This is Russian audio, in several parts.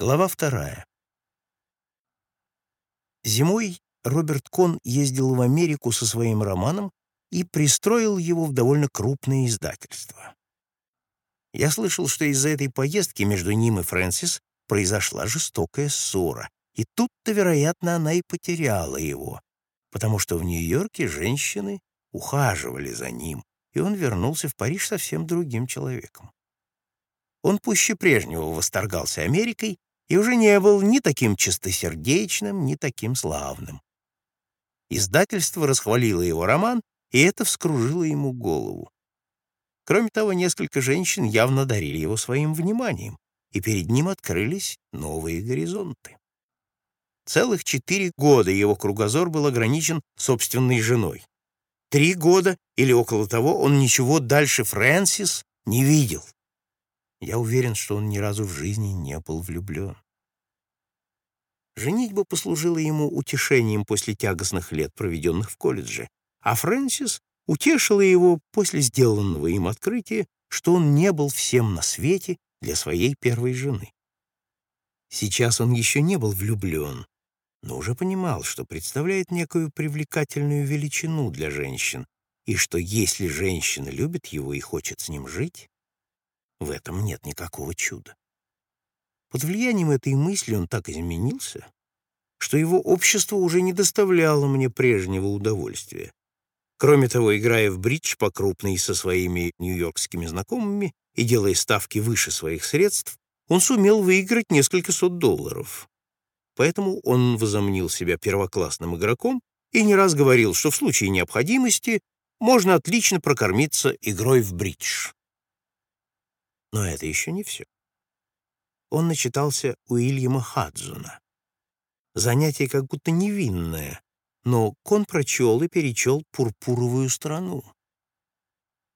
Глава вторая. Зимой Роберт Кон ездил в Америку со своим романом и пристроил его в довольно крупное издательство. Я слышал, что из-за этой поездки между ним и Фрэнсис произошла жестокая ссора, и тут-то, вероятно, она и потеряла его, потому что в Нью-Йорке женщины ухаживали за ним, и он вернулся в Париж совсем другим человеком. Он пуще прежнего восторгался Америкой и уже не был ни таким чистосердечным, ни таким славным. Издательство расхвалило его роман, и это вскружило ему голову. Кроме того, несколько женщин явно дарили его своим вниманием, и перед ним открылись новые горизонты. Целых четыре года его кругозор был ограничен собственной женой. Три года или около того он ничего дальше Фрэнсис не видел. Я уверен, что он ни разу в жизни не был влюблен. Женитьба послужила ему утешением после тягостных лет, проведенных в колледже, а Фрэнсис утешила его после сделанного им открытия, что он не был всем на свете для своей первой жены. Сейчас он еще не был влюблен, но уже понимал, что представляет некую привлекательную величину для женщин, и что если женщина любит его и хочет с ним жить, в этом нет никакого чуда. Под влиянием этой мысли он так изменился, что его общество уже не доставляло мне прежнего удовольствия. Кроме того, играя в бридж по крупной со своими нью-йоркскими знакомыми и делая ставки выше своих средств, он сумел выиграть несколько сот долларов. Поэтому он возомнил себя первоклассным игроком и не раз говорил, что в случае необходимости можно отлично прокормиться игрой в бридж. Но это еще не все. Он начитался Уильяма Хадзуна. Занятие как будто невинное, но Кон прочел и перечел «Пурпуровую страну».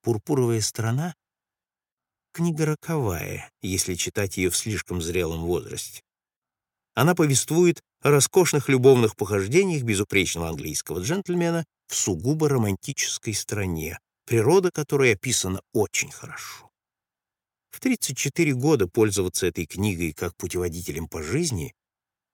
«Пурпуровая страна» — книга роковая, если читать ее в слишком зрелом возрасте. Она повествует о роскошных любовных похождениях безупречного английского джентльмена в сугубо романтической стране, природа которой описана очень хорошо. В 34 года пользоваться этой книгой как путеводителем по жизни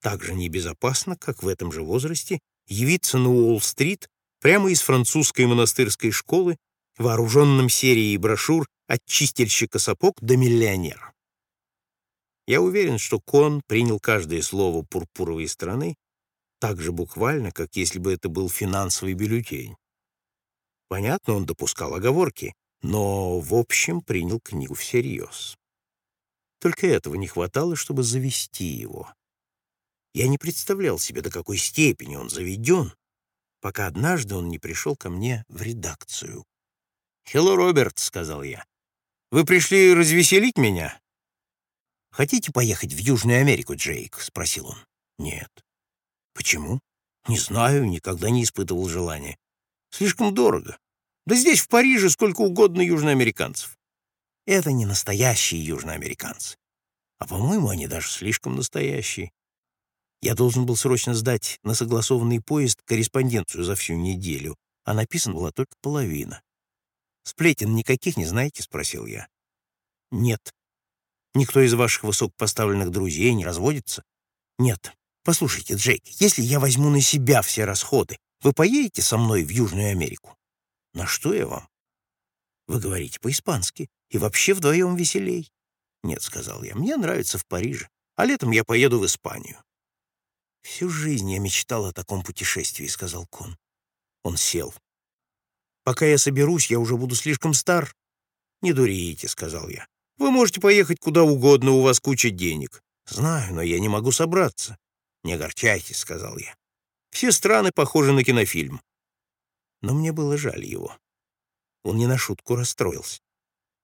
так же небезопасно, как в этом же возрасте явиться на Уолл-стрит прямо из французской монастырской школы, вооруженным серией брошюр от чистильщика сапог до миллионера. Я уверен, что Кон принял каждое слово пурпуровой страны так же буквально, как если бы это был финансовый бюллетень. Понятно, он допускал оговорки, но, в общем, принял книгу всерьез. Только этого не хватало, чтобы завести его. Я не представлял себе, до какой степени он заведен, пока однажды он не пришел ко мне в редакцию. «Хелло, Роберт», — сказал я. «Вы пришли развеселить меня?» «Хотите поехать в Южную Америку, Джейк?» — спросил он. «Нет». «Почему?» «Не знаю, никогда не испытывал желания. Слишком дорого. Да здесь, в Париже, сколько угодно южноамериканцев. Это не настоящие южноамериканцы. А, по-моему, они даже слишком настоящие. Я должен был срочно сдать на согласованный поезд корреспонденцию за всю неделю, а написана была только половина. «Сплетен никаких не знаете?» — спросил я. «Нет. Никто из ваших высокопоставленных друзей не разводится?» «Нет. Послушайте, Джейк, если я возьму на себя все расходы, вы поедете со мной в Южную Америку?» На что я вам? Вы говорите по-испански, и вообще вдвоем веселей. Нет, сказал я, мне нравится в Париже, а летом я поеду в Испанию. Всю жизнь я мечтал о таком путешествии, сказал Кон. Он сел. Пока я соберусь, я уже буду слишком стар. Не дурите, сказал я. Вы можете поехать куда угодно, у вас куча денег. Знаю, но я не могу собраться. Не огорчайтесь, сказал я. Все страны похожи на кинофильм но мне было жаль его. Он не на шутку расстроился.